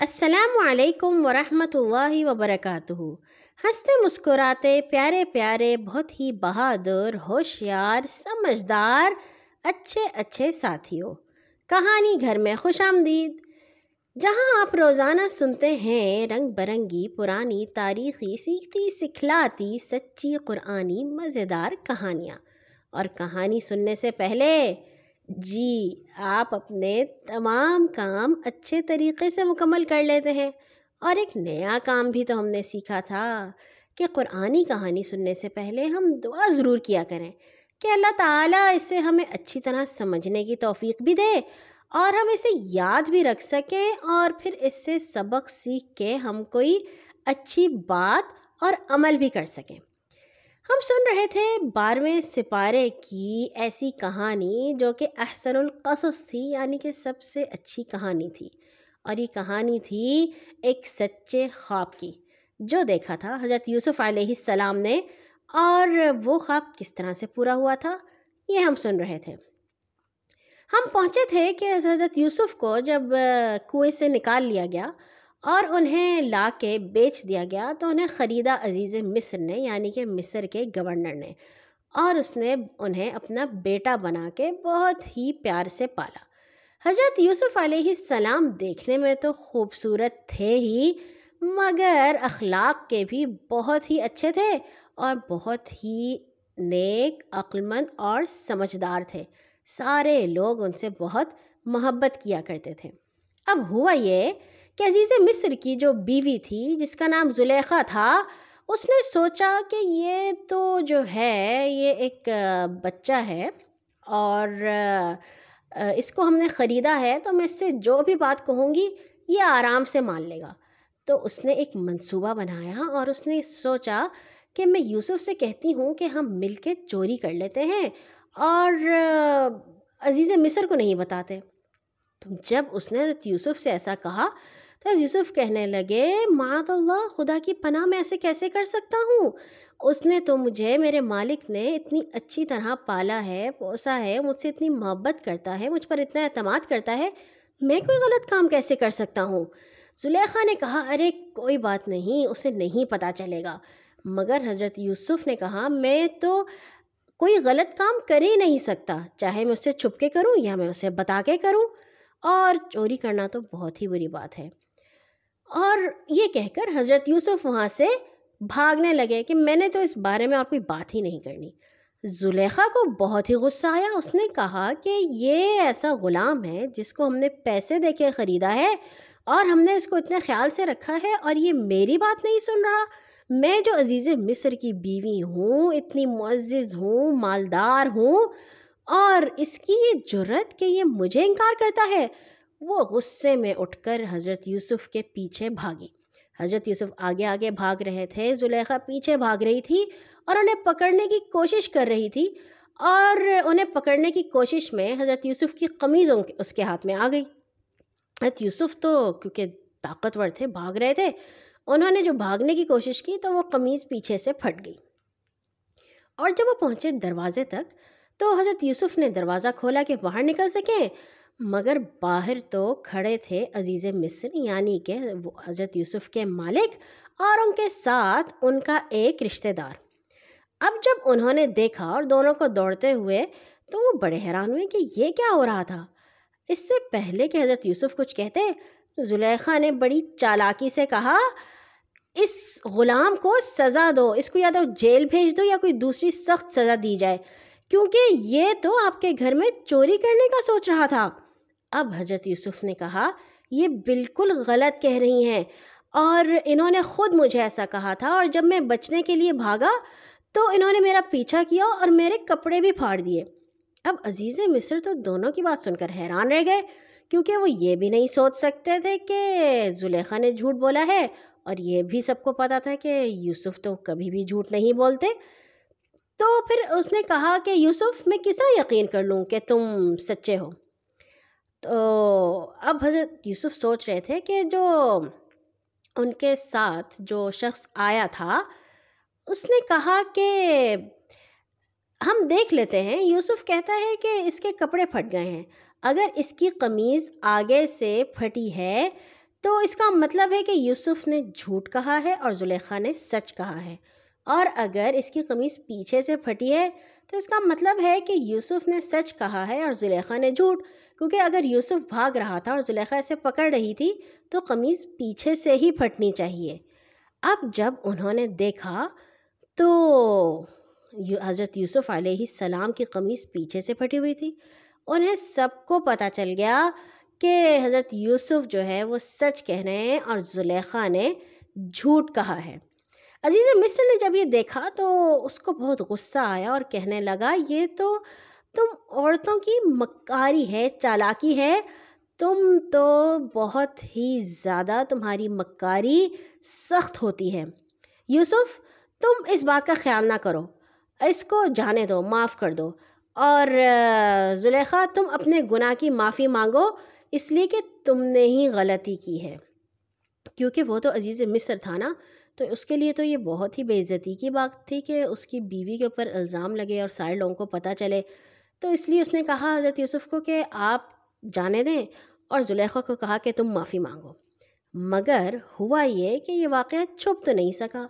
السلام علیکم ورحمۃ اللہ وبرکاتہ۔ ہنستے مسکراتے پیارے پیارے، بہت ہی بہادر، ہوشیار، سمجھدار، اچھے اچھے ساتھیوں۔ کہانی گھر میں خوش آمدید۔ جہاں آپ روزانہ سنتے ہیں، رنگ برنگی، پرانی تاریخی، سیکھتی سکھلاتی، سچی قرآنی، مزیدار کہانیاں۔ اور کہانی سننے سے پہلے جی آپ اپنے تمام کام اچھے طریقے سے مکمل کر لیتے ہیں۔ اور ایک نیا کام بھی تو ہم نے سیکھا تھا کہ قرآنی کہانی سننے سے پہلے ہم دعا ضرور کیا کریں کہ اللہ تعالیٰ اسے ہمیں اچھی طرح سمجھنے کی توفیق بھی دے اور ہم اسے یاد بھی رکھ سکیں اور پھر اس سے سبق سیکھ کے ہم کوئی اچھی بات اور عمل بھی کر سکیں۔ ہم سن رہے تھے بارہویں سپارے کی ایسی کہانی جو کہ احسن القصص تھی یعنی کہ سب سے اچھی کہانی تھی۔ اور یہ کہانی تھی ایک سچے خواب کی، جو دیکھا تھا حضرت یوسف علیہ السلام نے۔ اور وہ خواب کس طرح سے پورا ہوا تھا، یہ ہم سن رہے تھے۔ ہم پہنچے تھے کہ حضرت یوسف کو جب کنویں سے نکال لیا گیا اور انہیں لا کے بیچ دیا گیا تو انہیں خریدا عزیز مصر نے یعنی کہ مصر کے گورنر نے، اور اس نے انہیں اپنا بیٹا بنا کے بہت ہی پیار سے پالا۔ حضرت یوسف علیہ السلام دیکھنے میں تو خوبصورت تھے ہی، مگر اخلاق کے بھی بہت ہی اچھے تھے اور بہت ہی نیک، عقلمند اور سمجھدار تھے۔ سارے لوگ ان سے بہت محبت کیا کرتے تھے۔ اب ہوا یہ کہ عزیز مصر کی جو بیوی تھی، جس کا نام زلیخا تھا، اس نے سوچا کہ یہ تو جو ہے، یہ ایک بچہ ہے اور اس کو ہم نے خریدا ہے، تو میں اس سے جو بھی بات کہوں گی، یہ آرام سے مان لے گا۔ تو اس نے ایک منصوبہ بنایا اور اس نے سوچا کہ میں یوسف سے کہتی ہوں کہ ہم مل کے چوری کر لیتے ہیں اور عزیز مصر کو نہیں بتاتے۔ جب اس نے یوسف سے ایسا کہا تو یوسف کہنے لگے معاذ اللہ خدا کی پناہ میں ایسے کیسے کر سکتا ہوں؟ اس نے تو مجھے، میرے مالک نے اتنی اچھی طرح پالا ہے، پوسا ہے، مجھ سے اتنی محبت کرتا ہے، مجھ پر اتنا اعتماد کرتا ہے، میں کوئی غلط کام کیسے کر سکتا ہوں؟ زلیخا نے کہا، ارے، کوئی بات نہیں، اسے نہیں پتہ چلے گا۔ مگر حضرت یوسف نے کہا، میں تو کوئی غلط کام کر ہی نہیں سکتا، چاہے میں اسے چھپ کے کروں یا میں اسے بتا کے کروں۔ اور چوری کرنا تو بہت ہی بری بات ہے۔ اور یہ کہہ کر حضرت یوسف وہاں سے بھاگنے لگے کہ میں نے تو اس بارے میں اور کوئی بات ہی نہیں کرنی۔ زلیخا کو بہت ہی غصہ آیا۔ اس نے کہا کہ یہ ایسا غلام ہے جس کو ہم نے پیسے دے کے خریدا ہے اور ہم نے اس کو اتنے خیال سے رکھا ہے اور یہ میری بات نہیں سن رہا۔ میں جو عزیز مصر کی بیوی ہوں، اتنی معزز ہوں، مالدار ہوں اور اس کی یہ جرت کہ یہ مجھے انکار کرتا ہے۔ وہ غصے میں اٹھ کر حضرت یوسف کے پیچھے بھاگی حضرت یوسف آگے آگے بھاگ رہے تھے، زلیخا پیچھے بھاگ رہی تھی اور انہیں پکڑنے کی کوشش کر رہی تھی اور انہیں پکڑنے کی کوشش میں حضرت یوسف کی قمیض اس کے ہاتھ میں آ گئی۔ حضرت یوسف تو کیونکہ طاقتور تھے، بھاگ رہے تھے، انہوں نے جو بھاگنے کی کوشش کی تو وہ قمیض پیچھے سے پھٹ گئی۔ اور جب وہ پہنچے دروازے تک تو حضرت یوسف نے دروازہ کھولا کہ باہر نکل سکیں۔ مگر باہر تو کھڑے تھے عزیز مصر یعنی کہ وہ حضرت یوسف کے مالک اور ان کے ساتھ ان کا ایک رشتہ دار۔ اب جب انہوں نے دیکھا اور دونوں کو دوڑتے ہوئے، تو وہ بڑے حیران ہوئے کہ یہ کیا ہو رہا تھا۔ اس سے پہلے کہ حضرت یوسف کچھ کہتے زلیخا نے بڑی چالاکی سے کہا، اس غلام کو سزا دو، اس کو یا تو جیل بھیج دو یا کوئی دوسری سخت سزا دی جائے، کیونکہ یہ تو آپ کے گھر میں چوری کرنے کا سوچ رہا تھا۔ اب حضرت یوسف نے کہا، یہ بالکل غلط کہہ رہی ہیں۔ اور انہوں نے خود مجھے ایسا کہا تھا، اور جب میں بچنے کے لیے بھاگا، تو انہوں نے میرا پیچھا کیا اور میرے کپڑے بھی پھاڑ دیے۔ اب عزیز مصر تو دونوں کی بات سن کر حیران رہ گئے، کیونکہ وہ یہ بھی نہیں سوچ سکتے تھے کہ زلیخا نے جھوٹ بولا ہے۔ اور یہ بھی سب کو پتا تھا کہ یوسف تو کبھی بھی جھوٹ نہیں بولتے۔ تو پھر اس نے کہا کہ، یوسف، میں کس یقین کر لوں کہ تم سچے ہو؟ تو اب حضرت یوسف سوچ رہے تھے کہ جو ان کے ساتھ جو شخص آیا تھا، اس نے کہا کہ ہم دیکھ لیتے ہیں، یوسف کہتا ہے کہ اس کے کپڑے پھٹ گئے ہیں۔ اگر اس کی قمیض آگے سے پھٹی ہے تو اس کا مطلب ہے کہ یوسف نے جھوٹ کہا ہے اور زلیخا نے سچ کہا ہے۔ اور اگر اس کی قمیص پیچھے سے پھٹی ہے تو اس کا مطلب ہے کہ یوسف نے سچ کہا ہے اور زلیخا نے جھوٹ۔ کیونکہ اگر یوسف بھاگ رہا تھا اور زلیخا اسے پکڑ رہی تھی، تو قمیص پیچھے سے ہی پھٹنی چاہیے۔ اب جب انہوں نے دیکھا، تو حضرت یوسف علیہ السلام کی قمیص پیچھے سے پھٹی ہوئی تھی۔ انہیں سب کو پتہ چل گیا کہ حضرت یوسف جو ہے، وہ سچ کہہ رہے ہیں اور زلیخا نے جھوٹ کہا ہے۔ عزیز مصر نے جب یہ دیکھا، تو اس کو بہت غصہ آیا اور کہنے لگا، یہ تو تم عورتوں کی مکاری ہے، چالاکی ہے۔ تم تو بہت ہی زیادہ تمہاری مکاری سخت ہوتی ہے۔ یوسف، تم اس بات کا خیال نہ کرو۔ اس کو جانے دو، معاف کر دو۔ اور، زلیخا، تم اپنے گناہ کی معافی مانگو۔ اس لیے کہ تم نے ہی غلطی کی ہے۔ کیونکہ وہ تو عزیز مصر تھا نا۔ تو اس کے لیے تو یہ بہت ہی بے عزتی کی بات تھی کہ اس کی بیوی کے اوپر الزام لگے اور سارے لوگوں کو پتہ چلے۔ تو اس لیے اس نے کہا حضرت یوسف کو کہ آپ جانے دیں اور زلیخا کو کہا کہ تم معافی مانگو۔ مگر ہوا یہ کہ یہ واقعہ چھپ تو نہیں سکا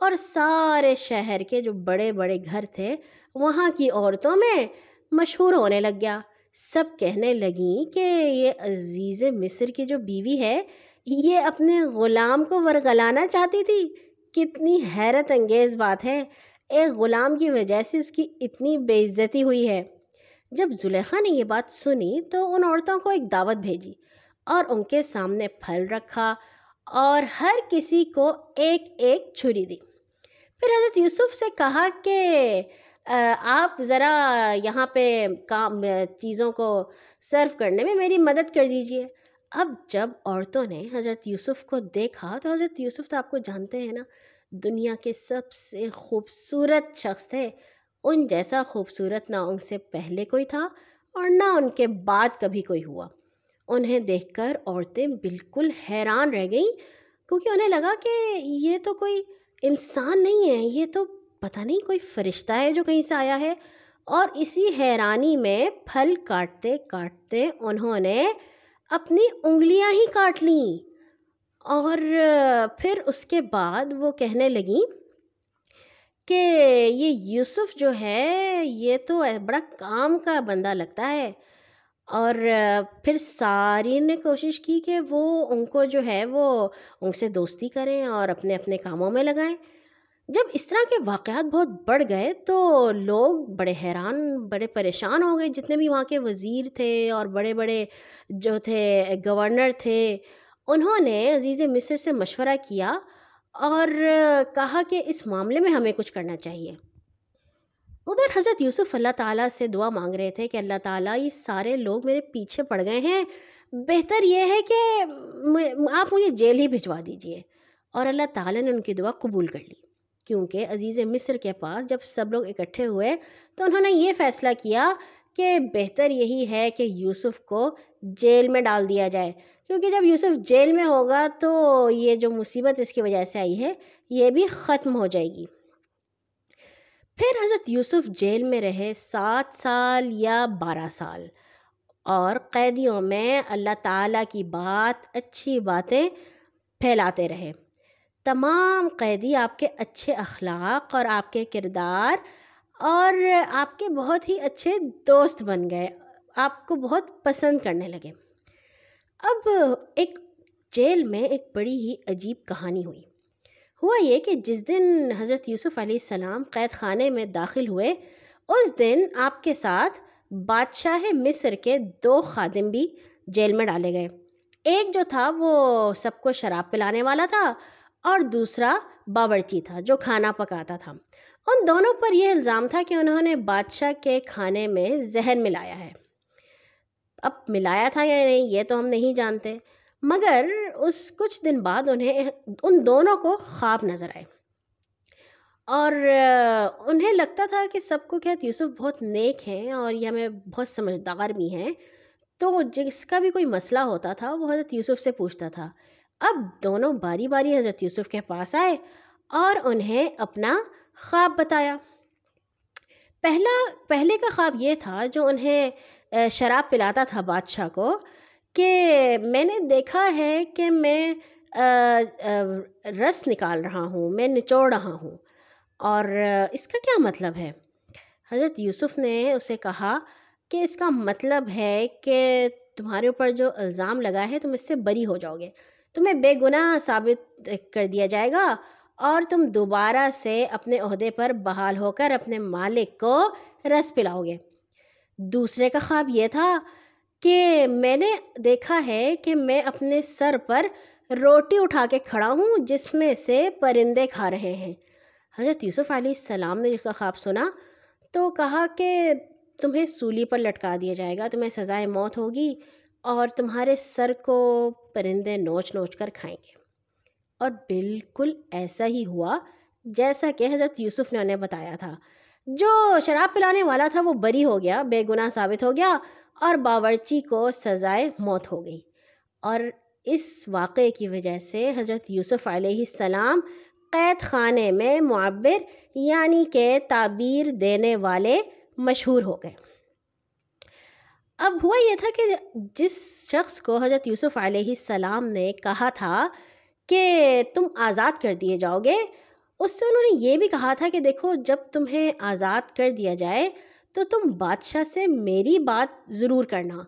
اور سارے شہر کے جو بڑے بڑے گھر تھے وہاں کی عورتوں میں مشہور ہونے لگ گیا۔ سب کہنے لگیں کہ یہ عزیز مصر کی جو بیوی ہے، یہ اپنے غلام کو ورگلانا چاہتی تھی۔ کتنی حیرت انگیز بات ہے۔ ایک غلام کی وجہ سے اس کی اتنی بے عزتی ہوئی ہے۔ جب زلیخا نے یہ بات سنی تو ان عورتوں کو ایک دعوت بھیجی اور ان کے سامنے پھل رکھا اور ہر کسی کو ایک ایک چھری دی۔ پھر حضرت یوسف سے کہا کہ آپ ذرا یہاں پہ کام، چیزوں کو سرو کرنے میں میری مدد کر دیجیے۔ اب جب عورتوں نے حضرت یوسف کو دیکھا تو حضرت یوسف تو آپ کو جانتے ہیں نا، دنیا کے سب سے خوبصورت شخص تھے۔ ان جیسا خوبصورت نہ ان سے پہلے کوئی تھا اور نہ ان کے بعد کبھی کوئی ہوا۔ انہیں دیکھ کر عورتیں بالکل حیران رہ گئیں، کیونکہ انہیں لگا کہ یہ تو کوئی انسان نہیں ہے، یہ تو پتہ نہیں کوئی فرشتہ ہے جو کہیں سے آیا ہے۔ اور اسی حیرانی میں پھل کاٹتے کاٹتے انہوں نے اپنی انگلیاں ہی کاٹ لیں۔ اور پھر اس کے بعد وہ کہنے لگیں کہ یہ یوسف جو ہے، یہ تو بڑا کام کا بندہ لگتا ہے۔ اور پھر ساری نے کوشش کی کہ وہ ان کو جو ہے، وہ ان سے دوستی کریں اور اپنے اپنے کاموں میں لگائیں۔ جب اس طرح کے واقعات بہت بڑھ گئے تو لوگ بڑے حیران، بڑے پریشان ہو گئے۔ جتنے بھی وہاں کے وزیر تھے اور بڑے بڑے جو تھے گورنر تھے، انہوں نے عزیز مصر سے مشورہ کیا اور کہا کہ اس معاملے میں ہمیں کچھ کرنا چاہیے۔ ادھر حضرت یوسف اللہ تعالیٰ سے دعا مانگ رہے تھے کہ اللہ تعالیٰ یہ سارے لوگ میرے پیچھے پڑ گئے ہیں۔ بہتر یہ ہے کہ آپ مجھے جیل ہی بھجوا دیجیے۔ اور اللہ تعالیٰ نے ان کی دعا قبول کر لی۔ کیونکہ عزیز مصر کے پاس جب سب لوگ اکٹھے ہوئے تو انہوں نے یہ فیصلہ کیا کہ بہتر یہی ہے کہ یوسف کو جیل میں ڈال دیا جائے۔ کیونکہ جب یوسف جیل میں ہوگا تو یہ جو مصیبت اس کی وجہ سے آئی ہے، یہ بھی ختم ہو جائے گی۔ پھر حضرت یوسف جیل میں رہے سات سال یا بارہ سال۔ اور قیدیوں میں اللہ تعالیٰ کی بات، اچھی باتیں پھیلاتے رہے۔ تمام قیدی آپ کے اچھے اخلاق اور آپ کے کردار اور آپ کے بہت ہی اچھے دوست بن گئے۔ آپ کو بہت پسند کرنے لگے۔ اب ایک جیل میں ایک بڑی ہی عجیب کہانی ہوئی۔ ہوا یہ کہ جس دن حضرت یوسف علیہ السلام قید خانے میں داخل ہوئے، اس دن آپ کے ساتھ بادشاہ مصر کے دو خادم بھی جیل میں ڈالے گئے۔ ایک جو تھا وہ سب کو شراب پلانے والا تھا اور دوسرا باورچی تھا جو کھانا پکاتا تھا۔ ان دونوں پر یہ الزام تھا کہ انہوں نے بادشاہ کے کھانے میں زہر ملایا ہے۔ اب ملایا تھا یا نہیں یہ تو ہم نہیں جانتے۔ مگر اس کچھ دن بعد انہیں ان دونوں کو خواب نظر آئے۔ اور انہیں لگتا تھا کہ سب کو کہتے یوسف بہت نیک ہیں اور یہ ہمیں بہت سمجھدار بھی ہیں۔ تو جس کا بھی کوئی مسئلہ ہوتا تھا وہ حضرت یوسف سے پوچھتا تھا۔ اب دونوں باری باری حضرت یوسف کے پاس آئے اور انہیں اپنا خواب بتایا۔ پہلا، پہلے کا خواب یہ تھا جو انہیں شراب پلاتا تھا بادشاہ کو کہ میں نے دیکھا ہے کہ میں رس نکال رہا ہوں، میں نچوڑ رہا ہوں اور اس کا کیا مطلب ہے؟ حضرت یوسف نے اسے کہا کہ اس کا مطلب ہے کہ تمہارے اوپر جو الزام لگا ہے تم اس سے بری ہو جاؤ گے، تمہیں بے گناہ ثابت کر دیا جائے گا اور تم دوبارہ سے اپنے عہدے پر بحال ہو کر اپنے مالک کو رس پلاؤ گے۔ دوسرے کا خواب یہ تھا کہ میں نے دیکھا ہے کہ میں اپنے سر پر روٹی اٹھا کے کھڑا ہوں جس میں سے پرندے کھا رہے ہیں۔ حضرت یوسف علیہ السلام نے جس کا خواب سنا تو کہا کہ تمہیں سولی پر لٹکا دیا جائے گا، تمہیں سزائے موت ہوگی اور تمہارے سر کو پرندے نوچ نوچ کر کھائیں گے۔ اور بالکل ایسا ہی ہوا جیسا کہ حضرت یوسف نے انہیں بتایا تھا۔ جو شراب پلانے والا تھا وہ بری ہو گیا، بے گناہ ثابت ہو گیا اور باورچی کو سزائے موت ہو گئی۔ اور اس واقعے کی وجہ سے حضرت یوسف علیہ السلام قید خانے میں معبر یعنی کہ تعبیر دینے والے مشہور ہو گئے۔ اب ہوا یہ تھا کہ جس شخص کو حضرت یوسف علیہ السلام نے کہا تھا کہ تم آزاد کر دیے جاؤ گے۔ اس سے انہوں نے یہ بھی کہا تھا کہ دیکھو، جب تمہیں آزاد کر دیا جائے تو تم بادشاہ سے میری بات ضرور کرنا۔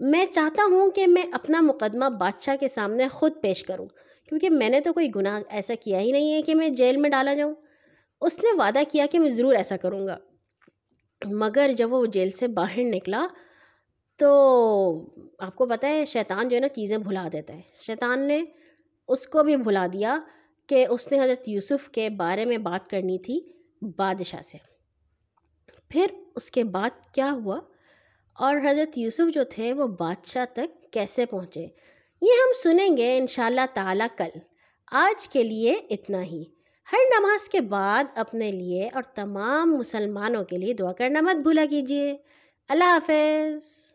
میں چاہتا ہوں کہ میں اپنا مقدمہ بادشاہ کے سامنے خود پیش کروں، کیونکہ میں نے تو کوئی گناہ ایسا کیا ہی نہیں ہے کہ میں جیل میں ڈالا جاؤں۔ اس نے وعدہ کیا کہ میں ضرور ایسا کروں گا۔ مگر جب وہ جیل سے باہر نکلا تو آپ کو پتہ ہے، شیطان جو ہے نا، چیزیں بھلا دیتا ہے۔ شیطان نے اس کو بھی بھلا دیا کہ اس نے حضرت یوسف کے بارے میں بات کرنی تھی بادشاہ سے۔ پھر اس کے بعد کیا ہوا؟ اور حضرت یوسف جو تھے وہ بادشاہ تک کیسے پہنچے؟ یہ ہم سنیں گے ان شاء اللہ تعالیٰ کل۔ آج کے لیے اتنا ہی۔ ہر نماز کے بعد اپنے لیے اور تمام مسلمانوں کے لیے دعا کرنا مت بھولا کیجیے اللہ حافظ۔